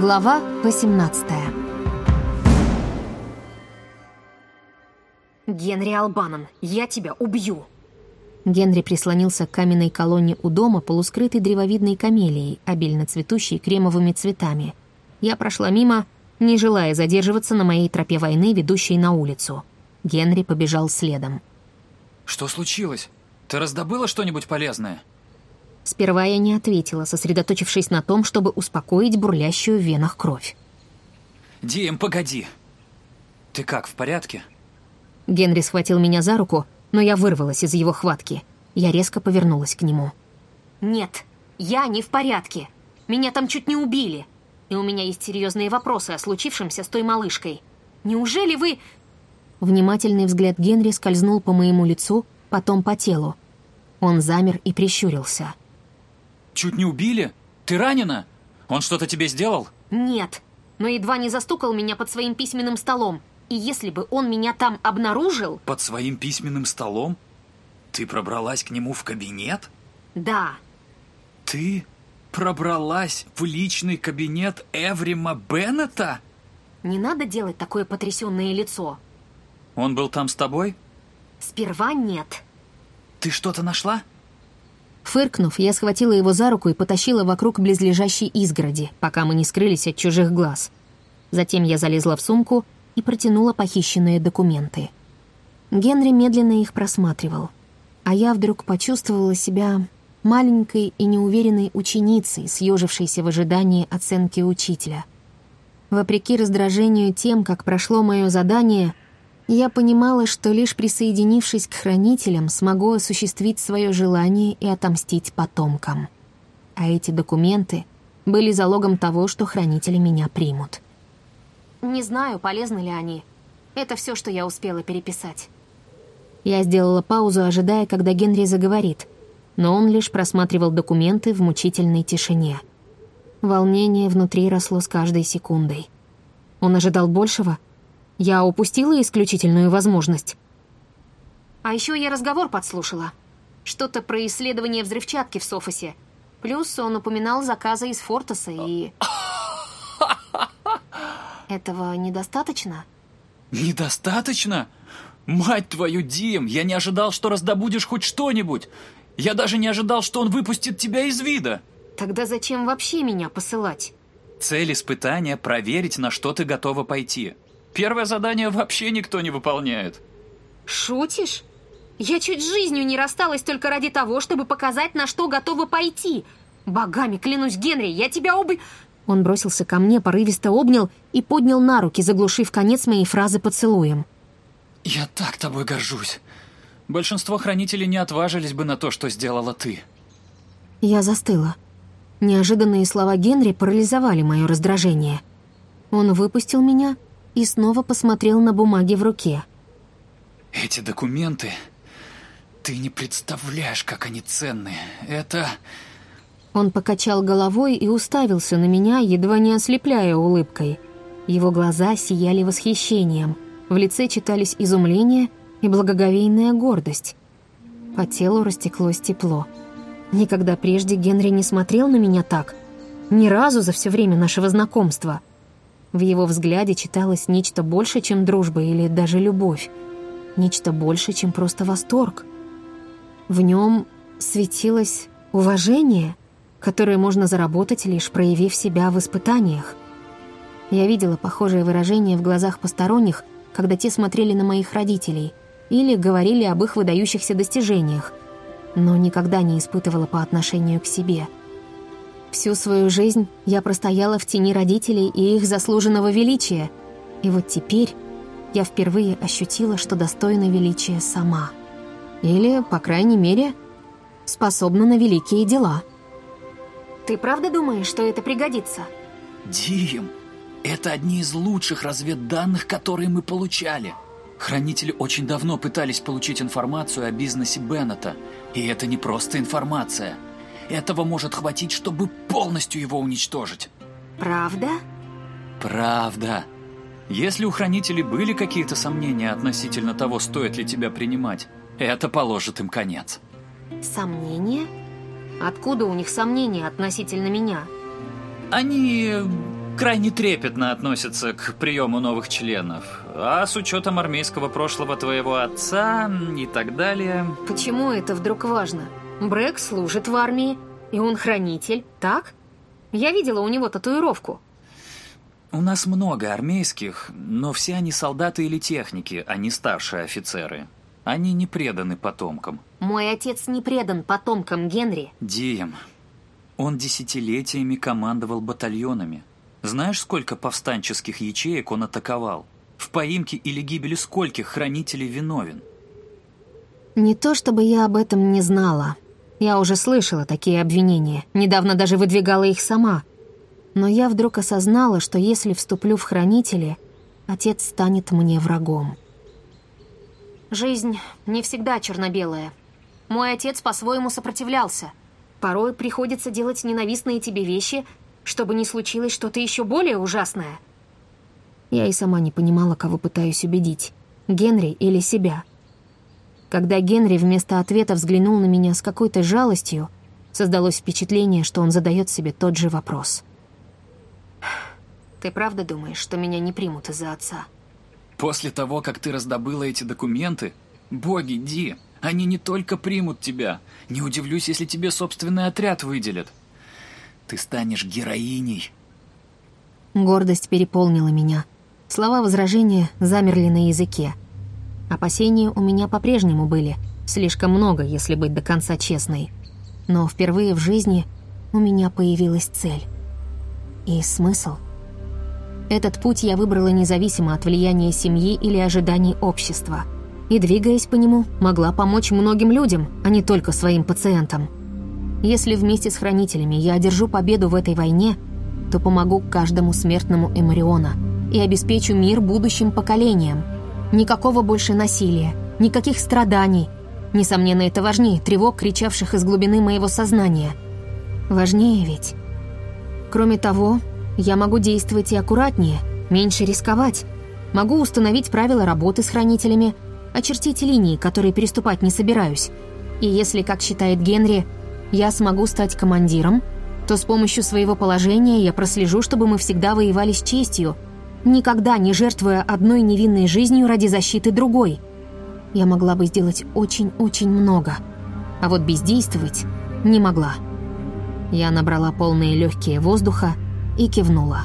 Глава 18 Генри Албанан, я тебя убью. Генри прислонился к каменной колонне у дома, полускрытой древовидной камелией, обильно цветущей кремовыми цветами. Я прошла мимо, не желая задерживаться на моей тропе войны, ведущей на улицу. Генри побежал следом. Что случилось? Ты раздобыла что-нибудь полезное? Сперва я не ответила, сосредоточившись на том, чтобы успокоить бурлящую в венах кровь. Дим, погоди. Ты как, в порядке? Генри схватил меня за руку, но я вырвалась из его хватки. Я резко повернулась к нему. Нет, я не в порядке. Меня там чуть не убили. И у меня есть серьезные вопросы о случившемся с той малышкой. Неужели вы... Внимательный взгляд Генри скользнул по моему лицу, потом по телу. Он замер и прищурился. Чуть не убили? Ты ранена? Он что-то тебе сделал? Нет, но едва не застукал меня под своим письменным столом. И если бы он меня там обнаружил... Под своим письменным столом? Ты пробралась к нему в кабинет? Да. Ты пробралась в личный кабинет Эврима Беннета? Не надо делать такое потрясенное лицо. Он был там с тобой? Сперва нет. Ты что-то нашла? Фыркнув, я схватила его за руку и потащила вокруг близлежащей изгороди, пока мы не скрылись от чужих глаз. Затем я залезла в сумку и протянула похищенные документы. Генри медленно их просматривал, а я вдруг почувствовала себя маленькой и неуверенной ученицей, съежившейся в ожидании оценки учителя. Вопреки раздражению тем, как прошло мое задание — я понимала, что лишь присоединившись к хранителям, смогу осуществить свое желание и отомстить потомкам. А эти документы были залогом того, что хранители меня примут. Не знаю, полезны ли они. Это все, что я успела переписать. Я сделала паузу, ожидая, когда Генри заговорит, но он лишь просматривал документы в мучительной тишине. Волнение внутри росло с каждой секундой. Он ожидал большего — я упустила исключительную возможность. А еще я разговор подслушала. Что-то про исследование взрывчатки в Софосе. Плюс он упоминал заказы из Фортеса и... Этого недостаточно? Недостаточно? Мать твою, Дим, я не ожидал, что раздобудешь хоть что-нибудь. Я даже не ожидал, что он выпустит тебя из вида. Тогда зачем вообще меня посылать? Цель испытания — проверить, на что ты готова пойти. Первое задание вообще никто не выполняет. Шутишь? Я чуть жизнью не рассталась только ради того, чтобы показать, на что готова пойти. Богами, клянусь, Генри, я тебя об... Он бросился ко мне, порывисто обнял и поднял на руки, заглушив конец моей фразы поцелуем. «Я так тобой горжусь. Большинство хранителей не отважились бы на то, что сделала ты». Я застыла. Неожиданные слова Генри парализовали мое раздражение. Он выпустил меня и снова посмотрел на бумаги в руке. «Эти документы... Ты не представляешь, как они ценны. Это...» Он покачал головой и уставился на меня, едва не ослепляя улыбкой. Его глаза сияли восхищением. В лице читались изумление и благоговейная гордость. По телу растеклось тепло. Никогда прежде Генри не смотрел на меня так. Ни разу за все время нашего знакомства. В его взгляде читалось нечто больше, чем дружба или даже любовь. Нечто больше, чем просто восторг. В нем светилось уважение, которое можно заработать, лишь проявив себя в испытаниях. Я видела похожее выражение в глазах посторонних, когда те смотрели на моих родителей или говорили об их выдающихся достижениях, но никогда не испытывала по отношению к себе — Всю свою жизнь я простояла в тени родителей и их заслуженного величия. И вот теперь я впервые ощутила, что достойна величия сама. Или, по крайней мере, способна на великие дела. Ты правда думаешь, что это пригодится? Дим, это одни из лучших разведданных, которые мы получали. Хранители очень давно пытались получить информацию о бизнесе Беннета. И это не просто информация – этого может хватить, чтобы полностью его уничтожить. Правда? Правда. Если у хранителей были какие-то сомнения относительно того, стоит ли тебя принимать, это положит им конец. Сомнения? Откуда у них сомнения относительно меня? Они крайне трепетно относятся к приему новых членов. А с учетом армейского прошлого твоего отца и так далее... Почему это вдруг важно? Брэк служит в армии, и он хранитель, так? Я видела у него татуировку. У нас много армейских, но все они солдаты или техники, а не старшие офицеры. Они не преданы потомкам. Мой отец не предан потомкам Генри. Дием. Он десятилетиями командовал батальонами. Знаешь, сколько повстанческих ячеек он атаковал? В поимке или гибели скольких хранителей виновен? Не то чтобы я об этом не знала. Я уже слышала такие обвинения, недавно даже выдвигала их сама. Но я вдруг осознала, что если вступлю в хранители, отец станет мне врагом. Жизнь не всегда черно-белая. Мой отец по-своему сопротивлялся. Порой приходится делать ненавистные тебе вещи, чтобы не случилось что-то еще более ужасное. Я и сама не понимала, кого пытаюсь убедить. Генри или себя. Когда Генри вместо ответа взглянул на меня с какой-то жалостью, создалось впечатление, что он задает себе тот же вопрос. «Ты правда думаешь, что меня не примут из-за отца?» После того, как ты раздобыла эти документы, боги, Ди, они не только примут тебя. Не удивлюсь, если тебе собственный отряд выделят. Ты станешь героиней. Гордость переполнила меня. Слова возражения замерли на языке. Опасения у меня по-прежнему были. Слишком много, если быть до конца честной. Но впервые в жизни у меня появилась цель. И смысл — этот путь я выбрала независимо от влияния семьи или ожиданий общества. И, двигаясь по нему, могла помочь многим людям, а не только своим пациентам. Если вместе с хранителями я одержу победу в этой войне, то помогу каждому смертному Эмариона и обеспечу мир будущим поколениям. Никакого больше насилия, никаких страданий. Несомненно, это важнее тревог, кричавших из глубины моего сознания. Важнее ведь. Кроме того, я могу действовать и аккуратнее, меньше рисковать. Могу установить правила работы с хранителями, очертить линии, которые переступать не собираюсь. И если, как считает Генри, я смогу стать командиром, то с помощью своего положения я прослежу, чтобы мы всегда воевали с честью, никогда не жертвуя одной невинной жизнью ради защиты другой. Я могла бы сделать очень-очень много, а вот бездействовать не могла. Я набрала полные легкие воздуха, и кивнула.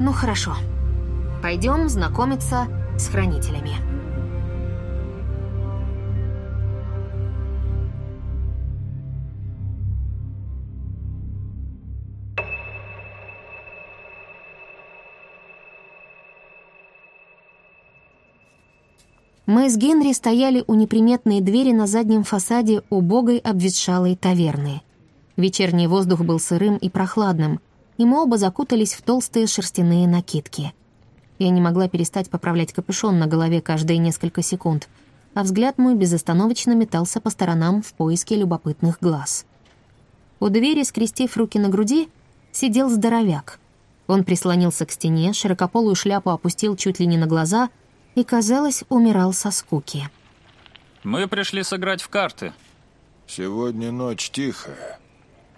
«Ну хорошо. Пойдем знакомиться с хранителями». Мы с Генри стояли у неприметной двери на заднем фасаде убогой обветшалой таверны. Вечерний воздух был сырым и прохладным, и мы оба закутались в толстые шерстяные накидки. Я не могла перестать поправлять капюшон на голове каждые несколько секунд, а взгляд мой безостановочно метался по сторонам в поиске любопытных глаз. У двери, скрестив руки на груди, сидел здоровяк. Он прислонился к стене, широкополую шляпу опустил чуть ли не на глаза и, казалось, умирал со скуки. «Мы пришли сыграть в карты». «Сегодня ночь тихая».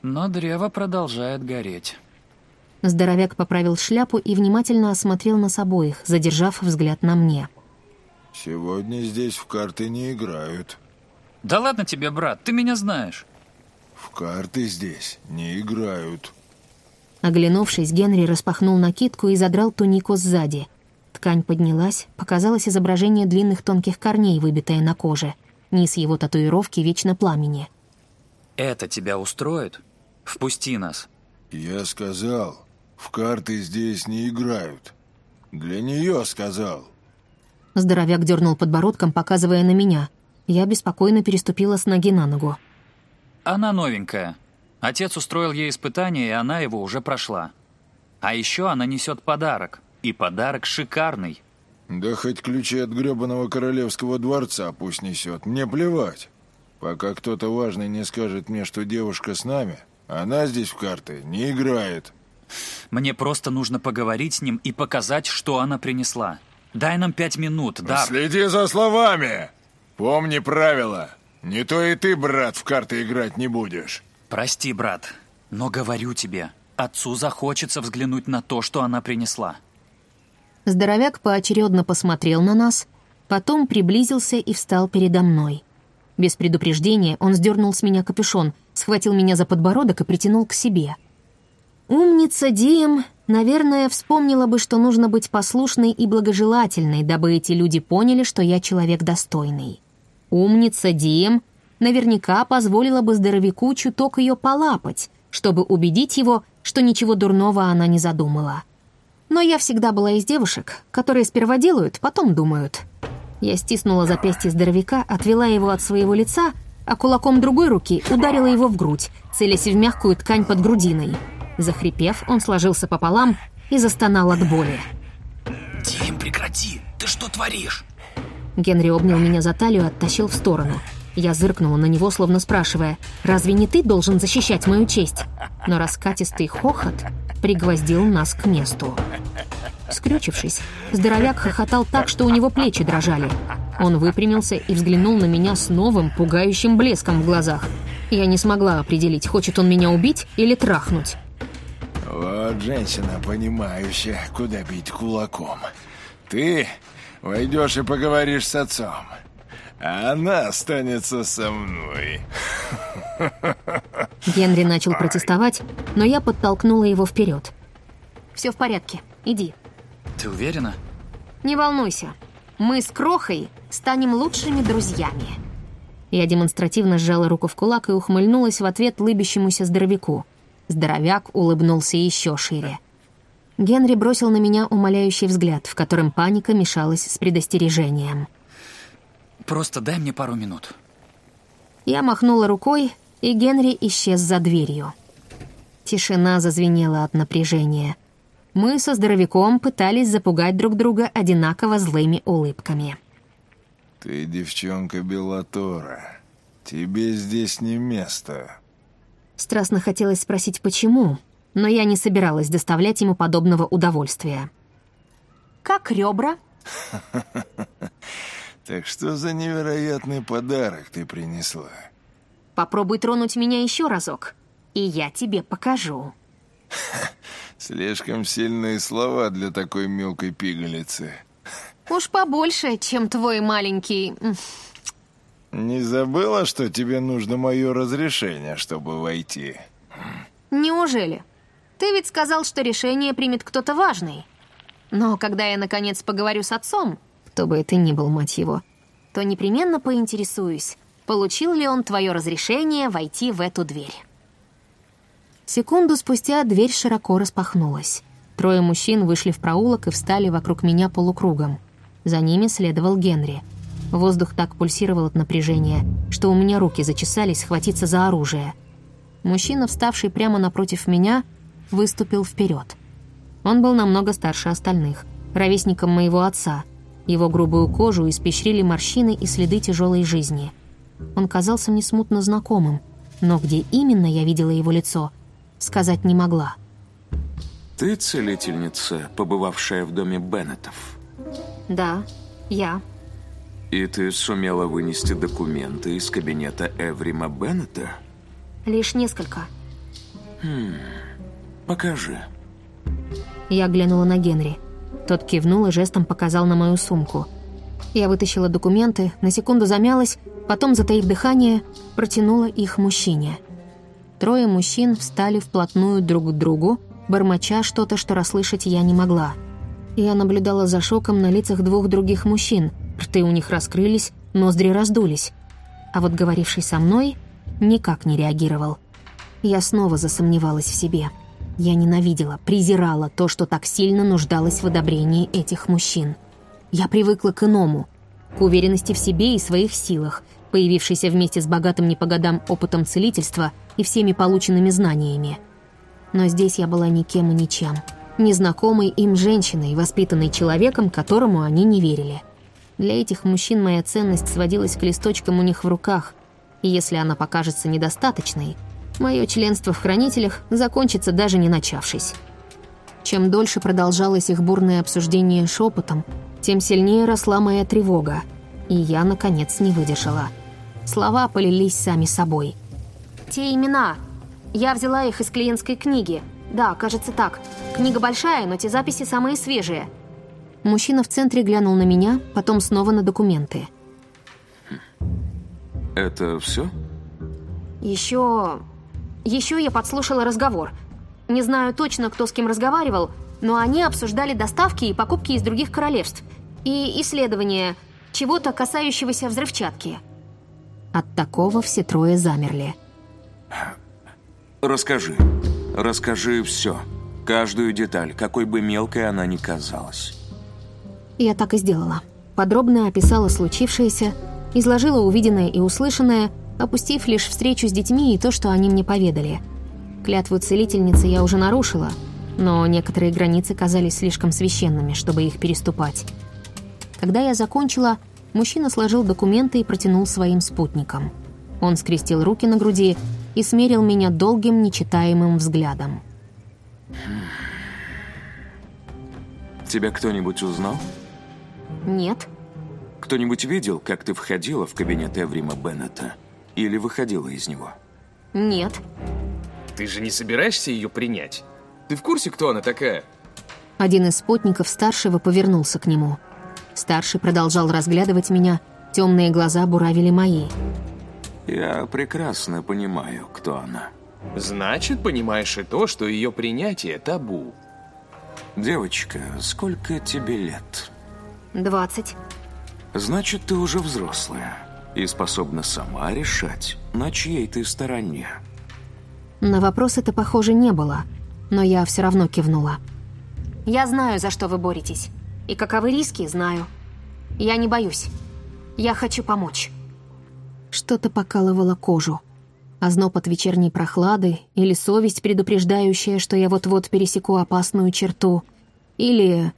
Но древо продолжает гореть. Здоровяк поправил шляпу и внимательно осмотрел нас обоих, задержав взгляд на мне. «Сегодня здесь в карты не играют». «Да ладно тебе, брат, ты меня знаешь». «В карты здесь не играют». Оглянувшись, Генри распахнул накидку и задрал тунику сзади. Ткань поднялась, показалось изображение длинных тонких корней, выбитое на коже. Низ его татуировки вечно пламени. «Это тебя устроит? Впусти нас». «Я сказал, в карты здесь не играют. Для нее сказал. Здоровяк дернул подбородком, показывая на меня. Я беспокойно переступила с ноги на ногу. Она новенькая. Отец устроил ей испытание, и она его уже прошла. А еще она несет подарок. И подарок шикарный. Да хоть ключи от гребаного королевского дворца пусть несет. Мне плевать. Пока кто-то важный не скажет мне, что девушка с нами, она здесь в карты не играет. Мне просто нужно поговорить с ним и показать, что она принесла. Дай нам пять минут, да. Следи за словами! Помни правила. Не то и ты, брат, в карты играть не будешь. Прости, брат, но говорю тебе, отцу захочется взглянуть на то, что она принесла. Здоровяк поочередно посмотрел на нас, потом приблизился и встал передо мной. Без предупреждения он сдернул с меня капюшон, схватил меня за подбородок и притянул к себе. Умница Дием, наверное, вспомнила бы, что нужно быть послушной и благожелательной, дабы эти люди поняли, что я человек достойный. Умница Дием наверняка позволила бы здоровяку чуток ее полапать, чтобы убедить его, что ничего дурного она не задумала. Но я всегда была из девушек, которые сперва делают, потом думают. Я стиснула запястье здоровяка, отвела его от своего лица, а кулаком другой руки ударила его в грудь, целясь в мягкую ткань под грудиной. Захрипев, он сложился пополам и застонал от боли. «Тим, прекрати! Ты что творишь?» Генри обнял меня за талию и оттащил в сторону. Я зыркнула на него, словно спрашивая, «Разве не ты должен защищать мою честь?» Но раскатистый хохот пригвоздил нас к месту. Скрючившись, здоровяк хохотал так, что у него плечи дрожали. Он выпрямился и взглянул на меня с новым, пугающим блеском в глазах. Я не смогла определить, хочет он меня убить или трахнуть. Вот женщина, понимающая, куда бить кулаком. Ты войдешь и поговоришь с отцом. А она останется со мной. Генри начал протестовать, но я подтолкнула его вперед. «Все в порядке, иди». Ты уверена? «Не волнуйся, мы с Крохой станем лучшими друзьями». Я демонстративно сжала руку в кулак и ухмыльнулась в ответ лыбящемуся здоровяку. Здоровяк улыбнулся еще шире. Генри бросил на меня умоляющий взгляд, в котором паника мешалась с предостережением. Просто дай мне пару минут. Я махнула рукой, и Генри исчез за дверью. Тишина зазвенела от напряжения. Мы со здоровяком пытались запугать друг друга одинаково злыми улыбками. Ты девчонка Белатора. Тебе здесь не место. Страстно хотелось спросить, почему, но я не собиралась доставлять ему подобного удовольствия. «Как ребра?» Так что за невероятный подарок ты принесла? Попробуй тронуть меня еще разок, и я тебе покажу. Слишком сильные слова для такой мелкой пигалицы. Уж побольше, чем твой маленький... Не забыла, что тебе нужно мое разрешение, чтобы войти? Неужели? Ты ведь сказал, что решение примет кто-то важный. Но когда я, наконец, поговорю с отцом, кто бы это ни был, мать его, то непременно поинтересуюсь, получил ли он твое разрешение войти в эту дверь. Секунду спустя дверь широко распахнулась. Трое мужчин вышли в проулок и встали вокруг меня полукругом. За ними следовал Генри. Воздух так пульсировал от напряжения, что у меня руки зачесались схватиться за оружие. Мужчина, вставший прямо напротив меня, выступил вперед. Он был намного старше остальных, ровесником моего отца. Его грубую кожу испещрили морщины и следы тяжелой жизни. Он казался мне смутно знакомым, но где именно я видела его лицо, сказать не могла. Ты целительница, побывавшая в доме Беннетов? Да, я. И ты сумела вынести документы из кабинета Эврима Беннета? Лишь несколько. Хм, покажи. Я глянула на Генри. Тот кивнул и жестом показал на мою сумку. Я вытащила документы, на секунду замялась, потом, затаив дыхание, протянула их мужчине. Трое мужчин встали вплотную друг к другу, бормоча что-то, что расслышать я не могла. Я наблюдала за шоком на лицах двух других мужчин. Рты у них раскрылись, ноздри раздулись. А вот говоривший со мной никак не реагировал. Я снова засомневалась в себе. Я ненавидела, презирала то, что так сильно нуждалось в одобрении этих мужчин. Я привыкла к иному, к уверенности в себе и своих силах, появившейся вместе с богатым не по годам опытом целительства и всеми полученными знаниями. Но здесь я была никем и ничем. Незнакомой им женщиной, воспитанной человеком, которому они не верили. Для этих мужчин моя ценность сводилась к листочкам у них в руках, и если она покажется недостаточной — Мое членство в хранителях закончится даже не начавшись. Чем дольше продолжалось их бурное обсуждение шепотом, тем сильнее росла моя тревога, и я, наконец, не выдержала. Слова полились сами собой. «Те имена. Я взяла их из клиентской книги. Да, кажется так. Книга большая, но те записи самые свежие. Мужчина в центре глянул на меня, потом снова на документы. Это все? Еще... Еще я подслушала разговор. Не знаю точно, кто с кем разговаривал, но они обсуждали доставки и покупки из других королевств. И исследования чего-то, касающегося взрывчатки. От такого все трое замерли. Расскажи. Расскажи все. Каждую деталь, какой бы мелкой она ни казалась. Я так и сделала. Подробно описала случившееся, изложила увиденное и услышанное, опустив лишь встречу с детьми и то, что они мне поведали. Клятву целительницы я уже нарушила, но некоторые границы казались слишком священными, чтобы их переступать. Когда я закончила, мужчина сложил документы и протянул своим спутникам. Он скрестил руки на груди и смерил меня долгим, нечитаемым взглядом. Тебя кто-нибудь узнал? Нет. Кто-нибудь видел, как ты входила в кабинет Эврима Беннета? Или выходила из него? Нет. Ты же не собираешься ее принять? Ты в курсе, кто она такая? Один из спутников старшего повернулся к нему. Старший продолжал разглядывать меня, темные глаза буравили мои. Я прекрасно понимаю, кто она. Значит, понимаешь и то, что ее принятие табу. Девочка, сколько тебе лет? Двадцать. Значит, ты уже взрослая и способна сама решать, на чьей ты стороне. На вопрос это, похоже, не было, но я все равно кивнула. Я знаю, за что вы боретесь. И каковы риски, знаю. Я не боюсь. Я хочу помочь. Что-то покалывало кожу. Озноб от вечерней прохлады или совесть, предупреждающая, что я вот-вот пересеку опасную черту. Или...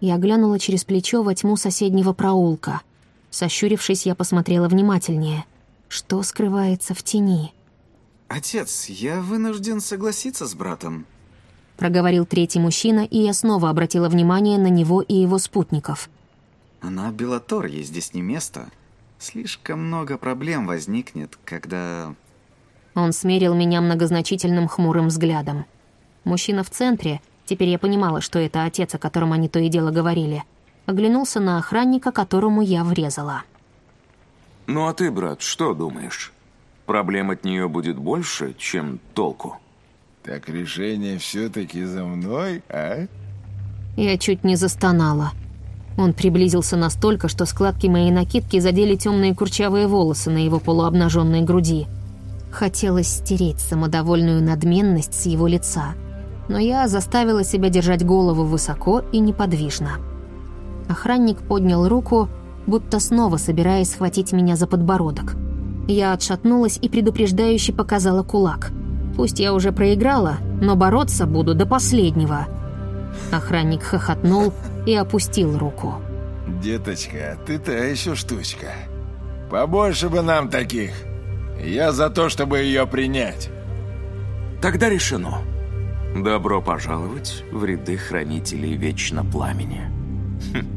Я глянула через плечо во тьму соседнего проулка. Сощурившись, я посмотрела внимательнее. Что скрывается в тени? «Отец, я вынужден согласиться с братом», — проговорил третий мужчина, и я снова обратила внимание на него и его спутников. «На Белатор ей здесь не место. Слишком много проблем возникнет, когда...» Он смерил меня многозначительным хмурым взглядом. Мужчина в центре, теперь я понимала, что это отец, о котором они то и дело говорили, оглянулся на охранника, которому я врезала. «Ну а ты, брат, что думаешь?» Проблем от нее будет больше, чем толку. Так решение все-таки за мной, а? Я чуть не застонала. Он приблизился настолько, что складки моей накидки задели темные курчавые волосы на его полуобнаженной груди. Хотелось стереть самодовольную надменность с его лица. Но я заставила себя держать голову высоко и неподвижно. Охранник поднял руку, будто снова собираясь схватить меня за подбородок. Я отшатнулась и предупреждающе показала кулак. Пусть я уже проиграла, но бороться буду до последнего. Охранник хохотнул и опустил руку. «Деточка, ты та еще штучка. Побольше бы нам таких. Я за то, чтобы ее принять». Тогда решено. Добро пожаловать в ряды хранителей Вечно Пламени. Хм.